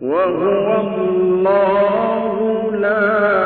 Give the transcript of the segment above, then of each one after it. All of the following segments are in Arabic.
وهو الله لا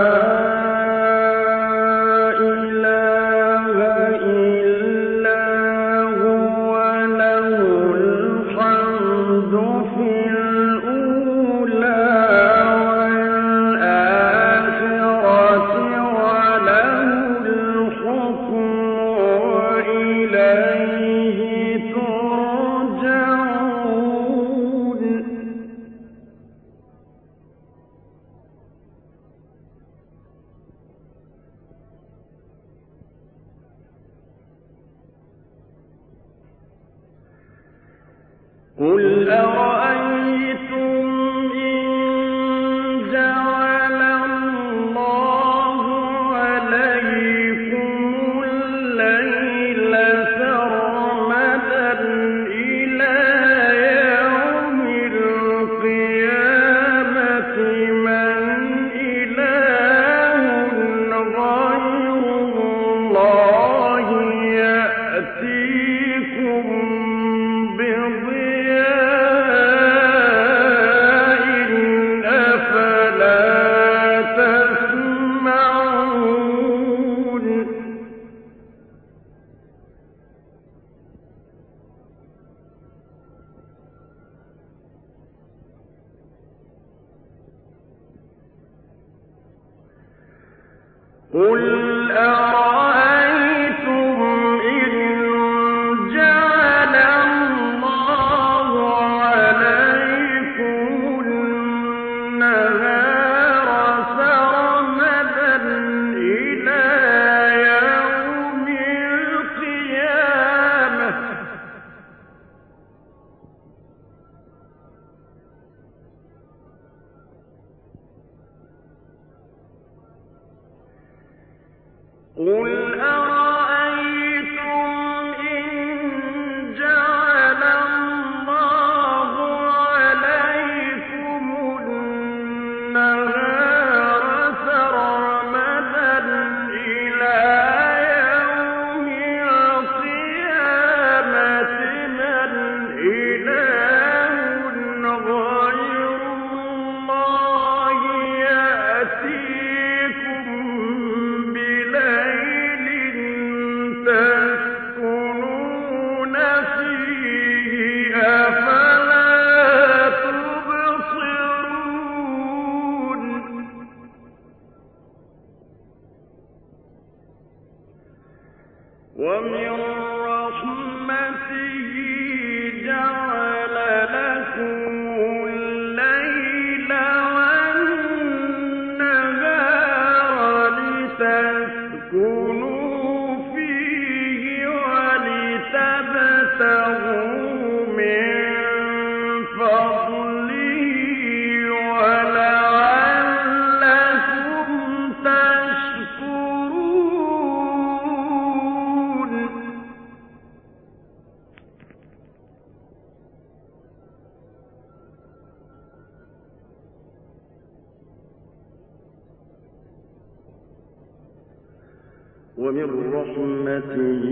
ومن رحمته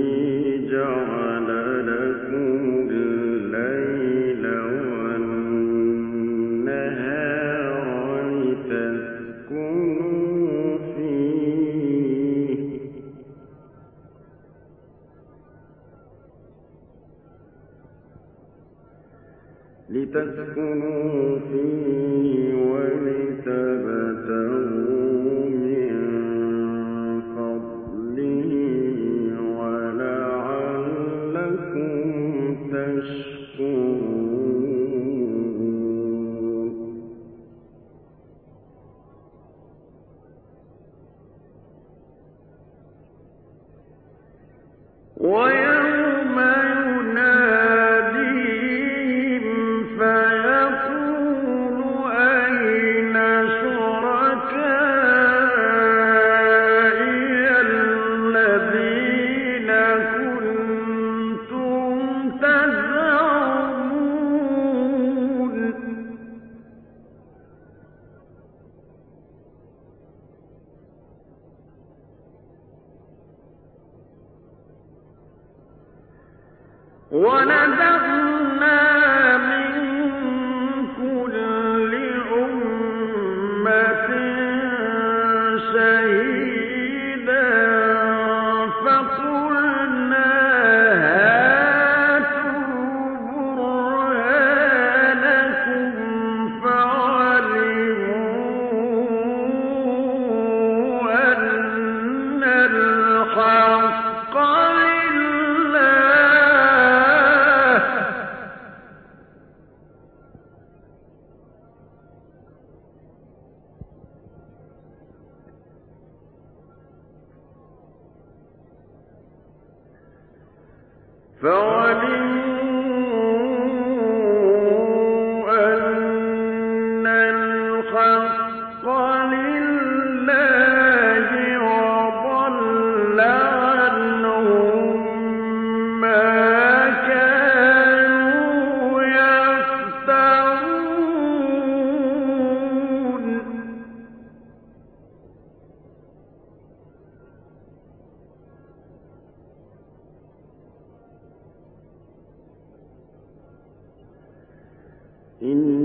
جعل لكم ويوم إن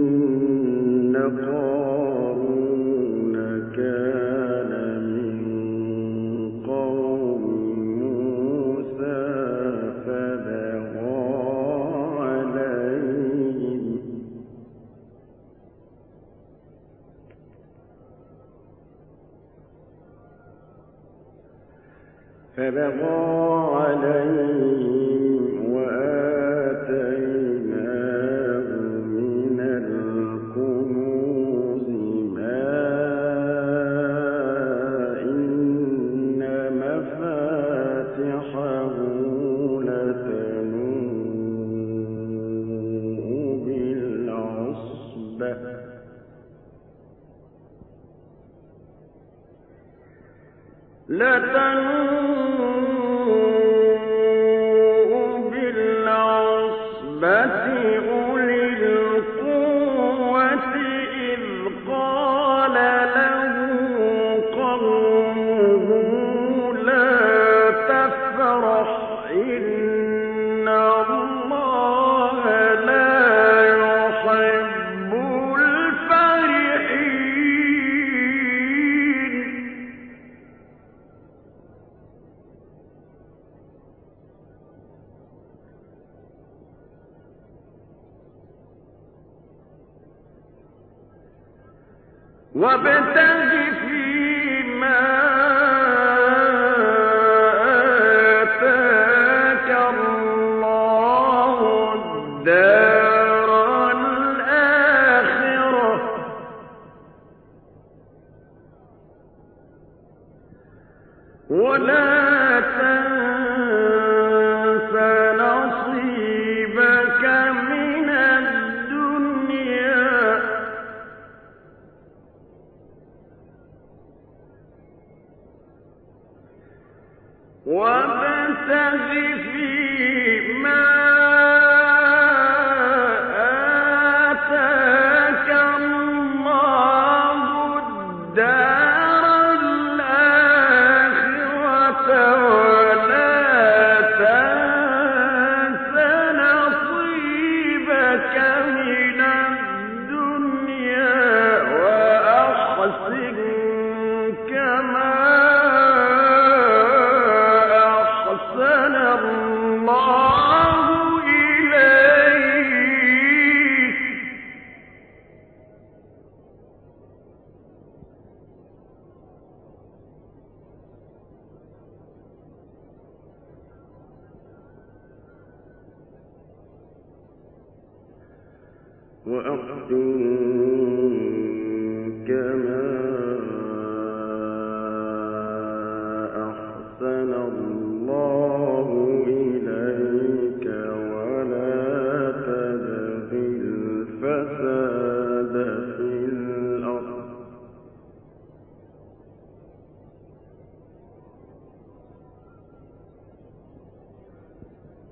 لتنوء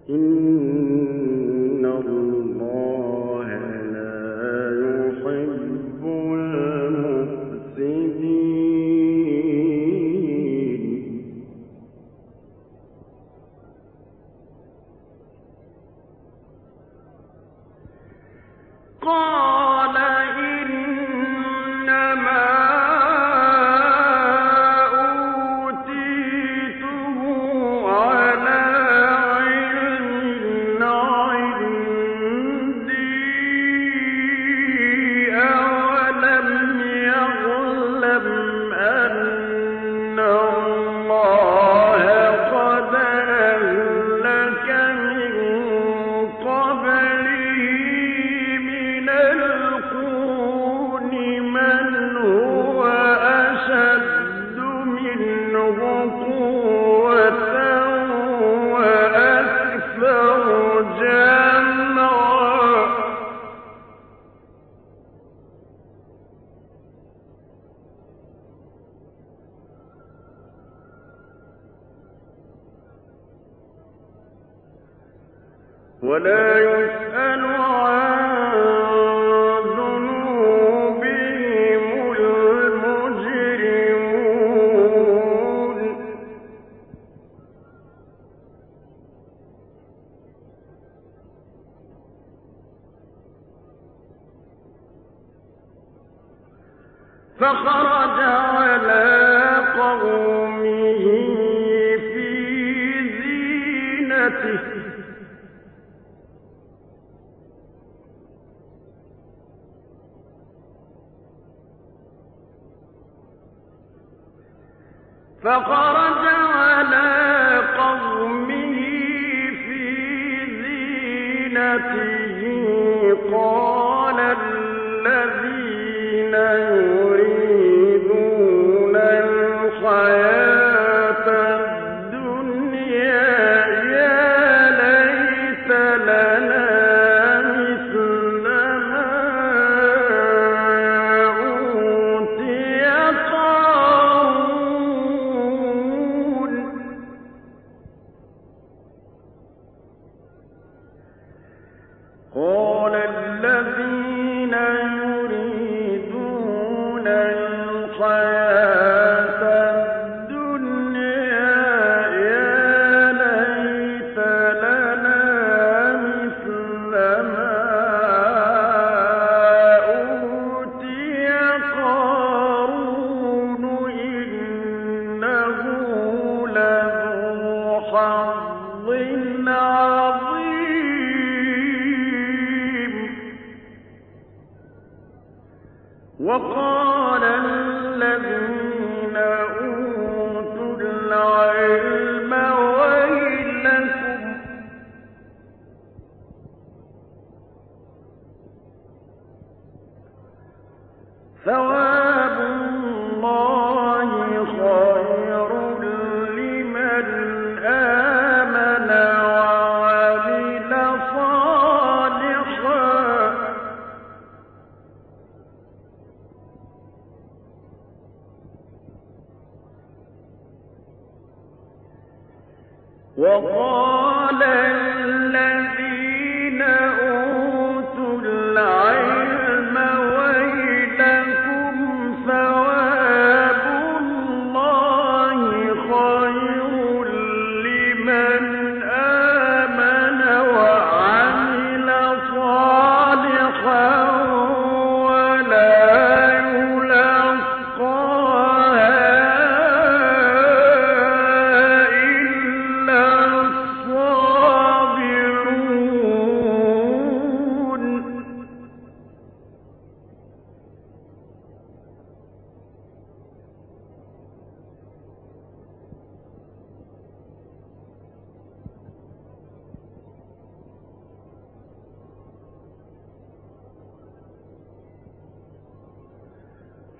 ولا زينته فخرج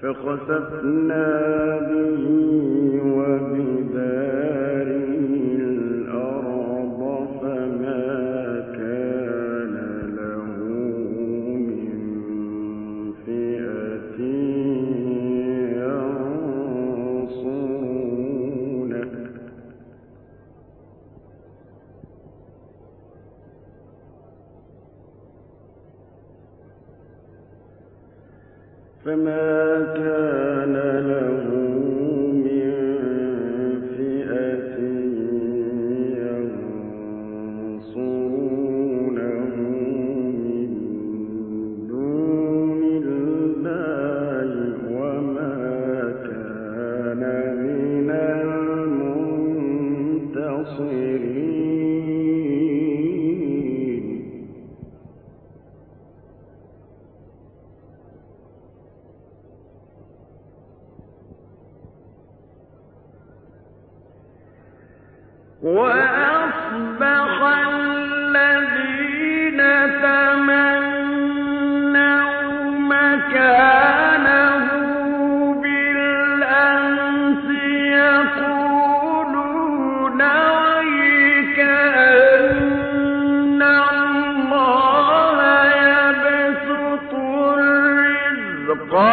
فخسفنا به وبداره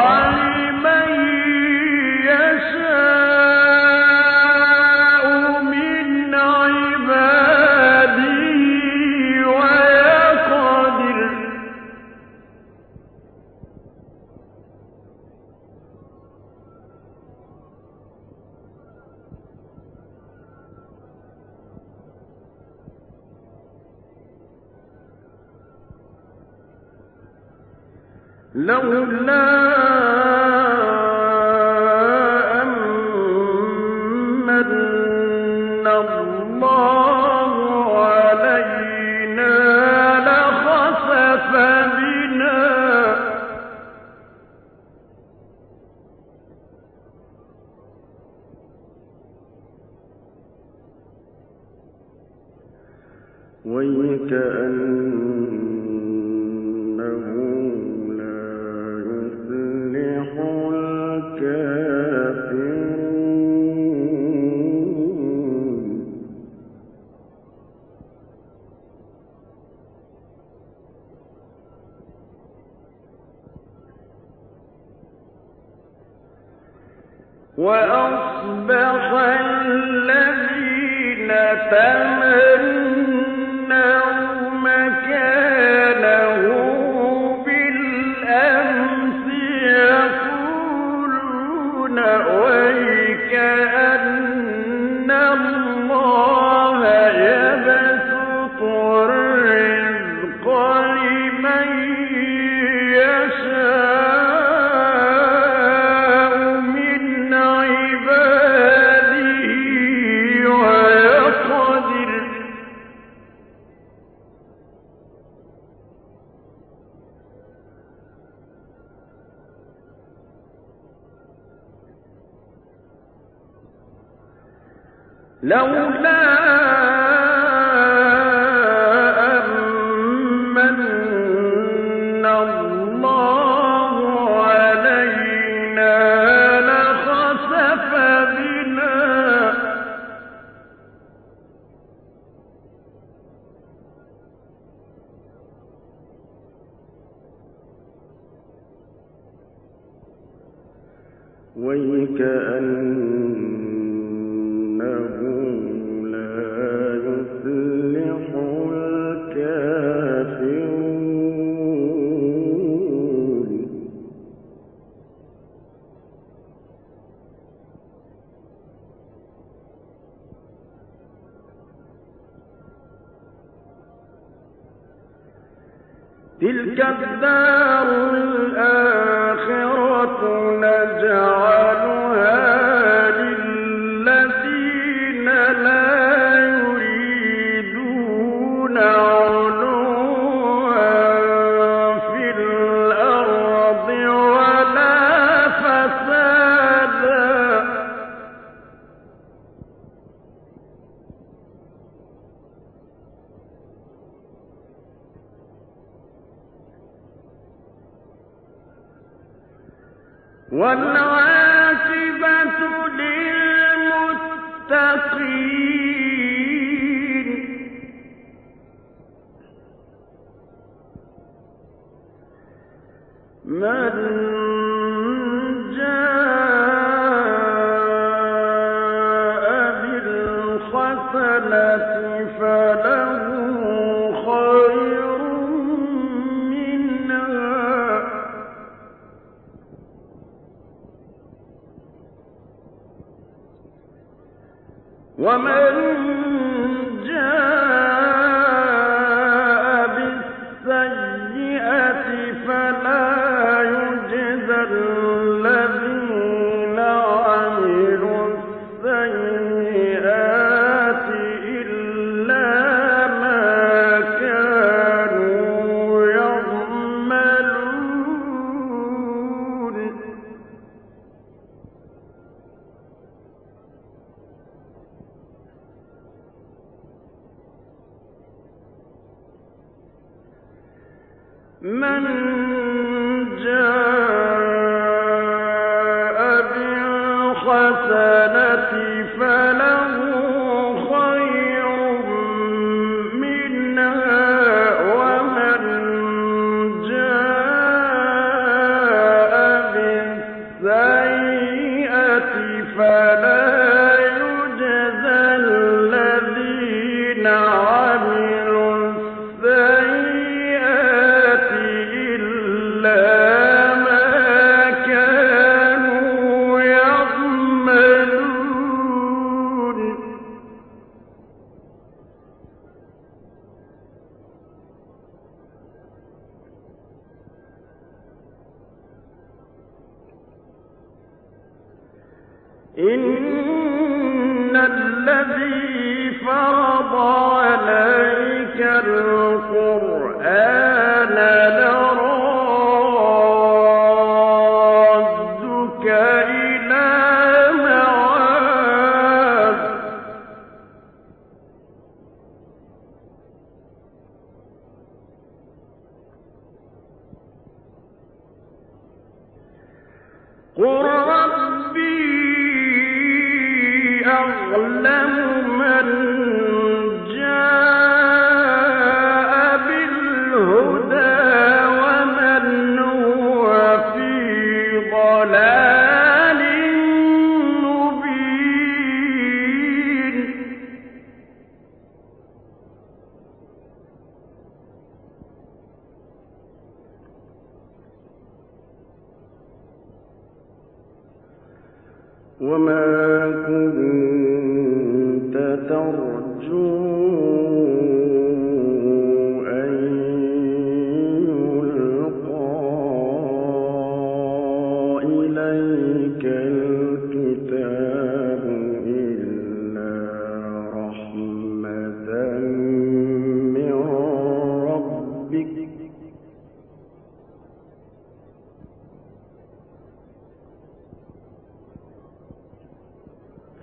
الرزق وكأنه لولا من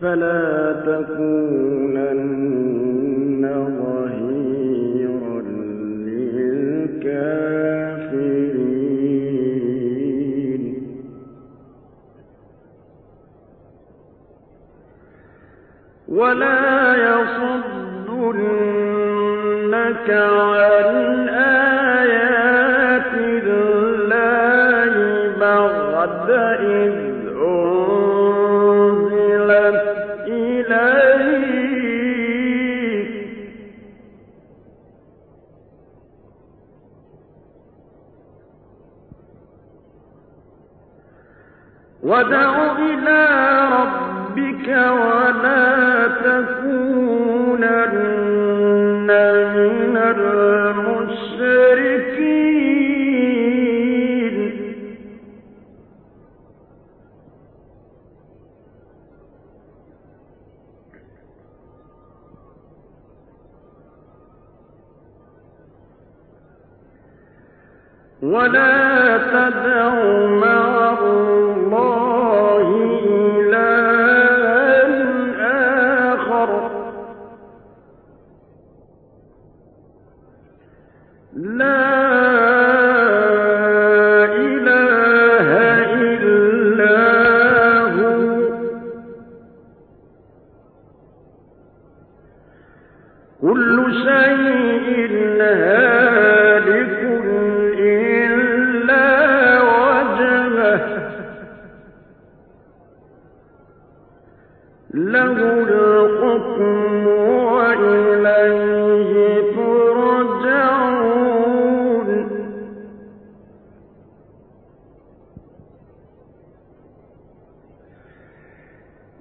فلا تكونن ظهيرا للكافرين. ولا يصدنك عن ولا تدع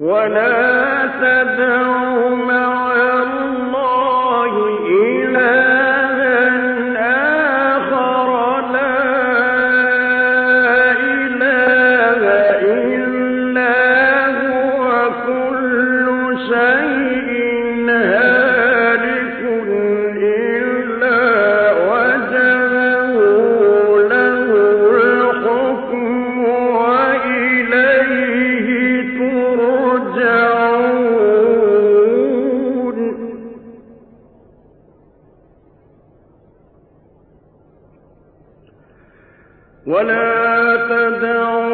ولا ولا تدع